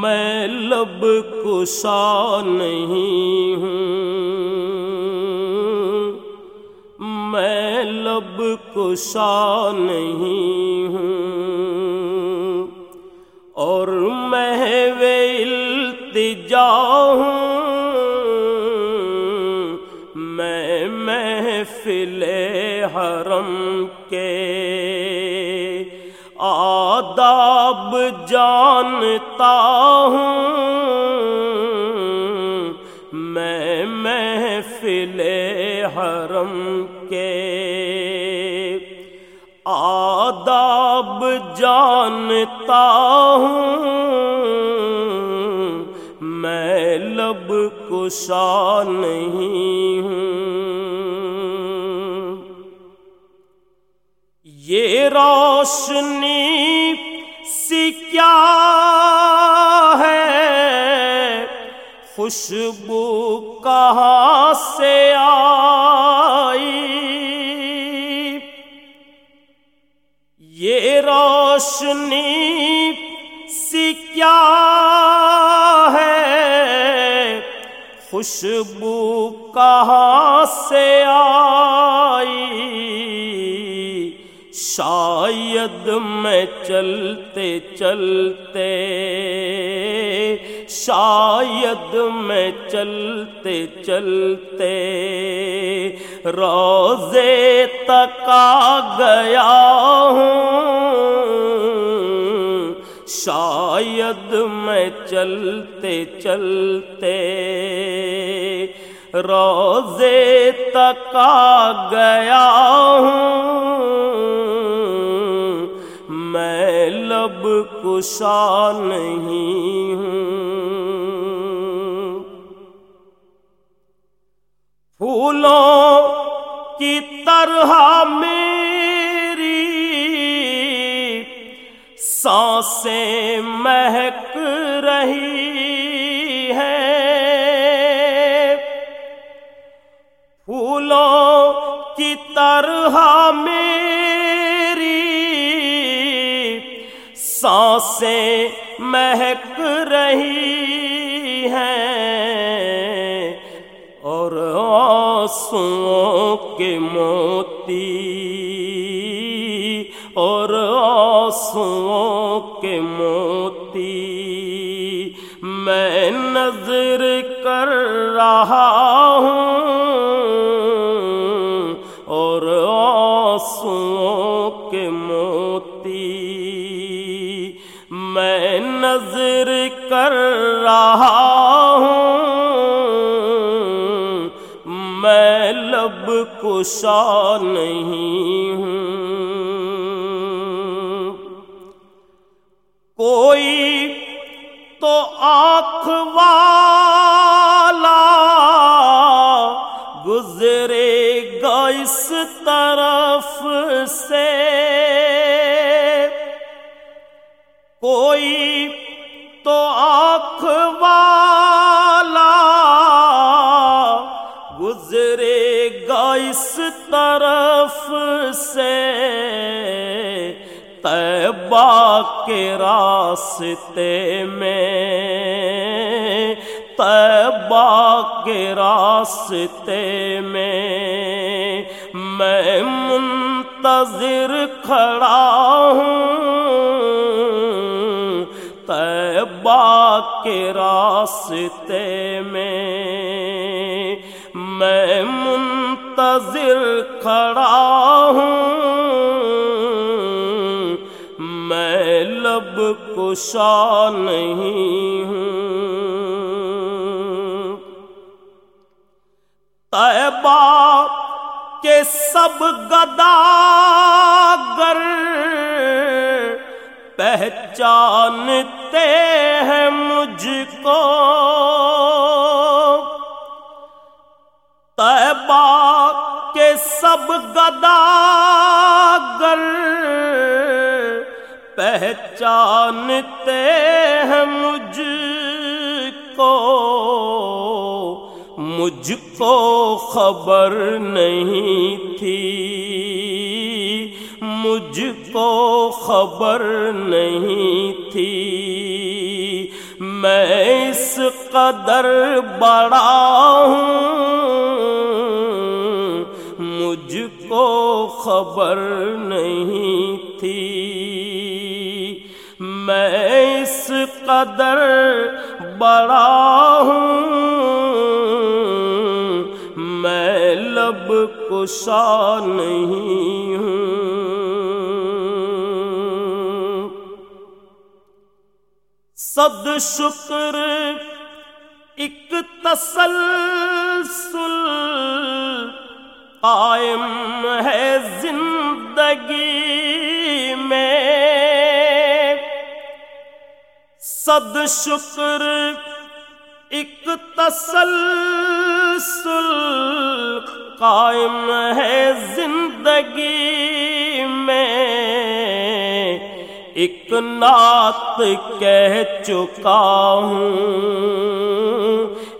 میں لب کشا نہیں ہوں۔ میں لب کشا نہیں ہوں۔ اور میں التجا ہوں۔ میں محفل حرم کے جانتا ہوں میں محفل حرم کے آداب جانتا ہوں میں لب کشا نہیں ہوں یہ روشنی خوشبو کہاں سے آئی؟ یہ روشنی سی کیا ہے؟ خوشبو کہاں سے آئی؟ شاید میں چلتے چلتے شاید میں چلتے چلتے روزے تک آ گیا ہوں۔ شاید میں چلتے چلتے روزے تک آ گیا ہوں۔ میں لب کشا نہیں ہوں۔ پھولوں کی طرح میری سانسیں مہک رہی ہے پھولوں کی طرح میری سانسیں مہک رہی ہیں اور آنسوں کے موتی اور آنسوں کے موتی میں نظر کر رہا ہوں اور آنسوں کے موتی نظر کر رہا ہوں۔ میں لب کشا نہیں ہوں۔ کوئی تو آنکھ والا گزرے گا اس طرف سے۔ کوئی طرف سے تیبا کے راستے میں تیبا کے راستے میں میں منتظر کھڑا ہوں تیبا کے راستے میں۔ منتظر کھڑا ہوں۔ میں لب کشا نہیں ہوں۔ طیبہ کے سب گداگر پہچانتے ہیں مجھ کو۔ پہچانتے ہیں مجھ کو مجھ کو خبر نہیں تھی۔ مجھ کو خبر نہیں تھی۔ میں اس قدر بڑا ہوں، مجھ کو خبر نہیں قدر بڑا ہوں۔ میں لب کشا نہیں ہوں۔ صد شکر ایک تسلسل قائم ہے زندگی۔ صد شکر ایک تسلسل قائم ہے زندگی میں ایک نعت کہہ چکا ہوں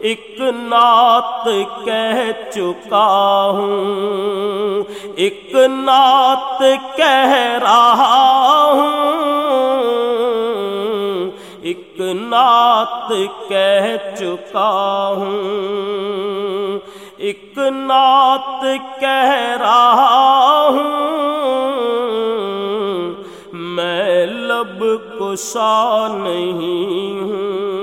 ایک نعت کہہ چکا ہوں ایک نعت کہہ رہا ہوں نعت کہہ چکا ہوں۔ ایک نعت کہہ رہا ہوں۔ میں لب کشا نہیں ہوں۔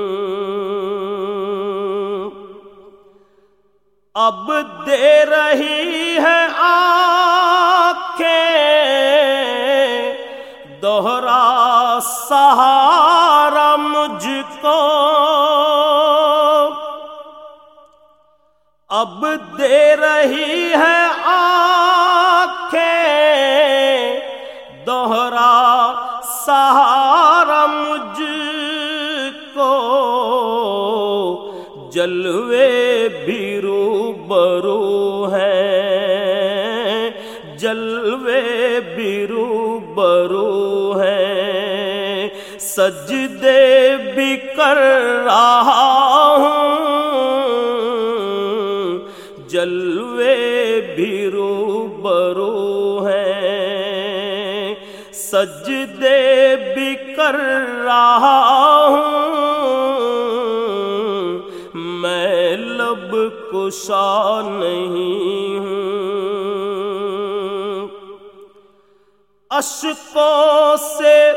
اب دے رہی ہے آنکھیں۔ دوہرا سہارا مجھ کو۔ اب دے رہی ہے آنکھیں، دوہرا سہارا مجھ کو۔ جلوے بھی برو ہے جلوے بھی برو سجدے بھی کر رہا ہوں۔ جلوے بھی برو ہے سجدے بھی کر رہا ہوں۔ میں لب کشا نہیں ہوں۔ اشکوں سے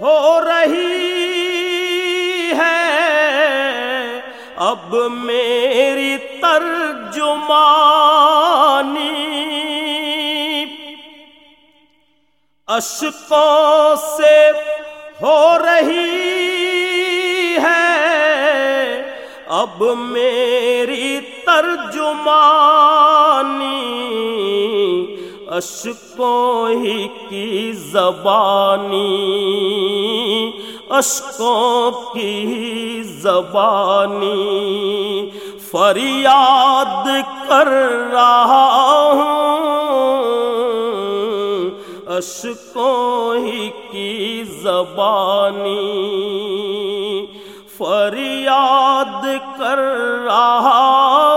ہو رہی ہے۔ اب میری ترجمانی اشکوں سے ہو رہی ہے۔ اب میری ترجمانی اشکوں ہی کی زبانی، اشکوں کی زبانی۔ فریاد کر رہا ہوں، اشکوں ہی کی زبانی۔ فریاد کر رہا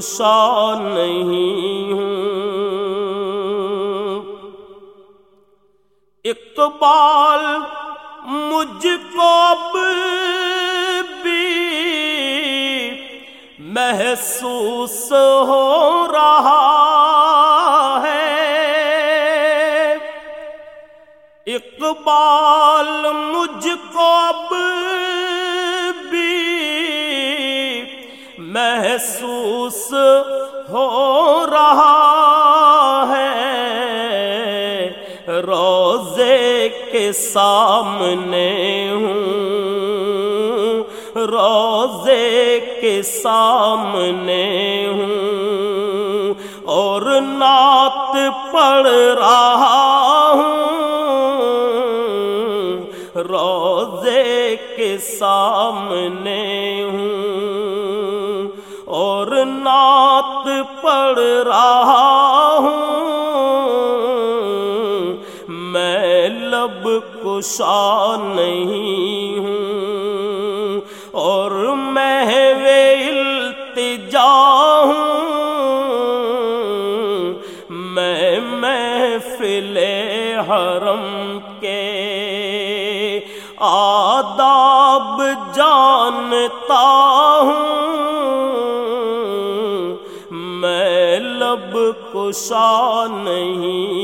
کشا نہیں ہوں۔ اقبال مجھ کو اب بھی محسوس ہو رہا ہے۔ اقبال مجھ کو اب بھی محسوس ہو رہا ہے روزے کے سامنے ہوں، روزے کے سامنے ہوں، اور نعت پڑھ رہا ہوں، روزے کے سامنے رہا ہوں۔ میں لب کشا نہیں ہوں اور میں التجا ہوں۔ میں محفل حرم کے آداب جانتا شان نہیں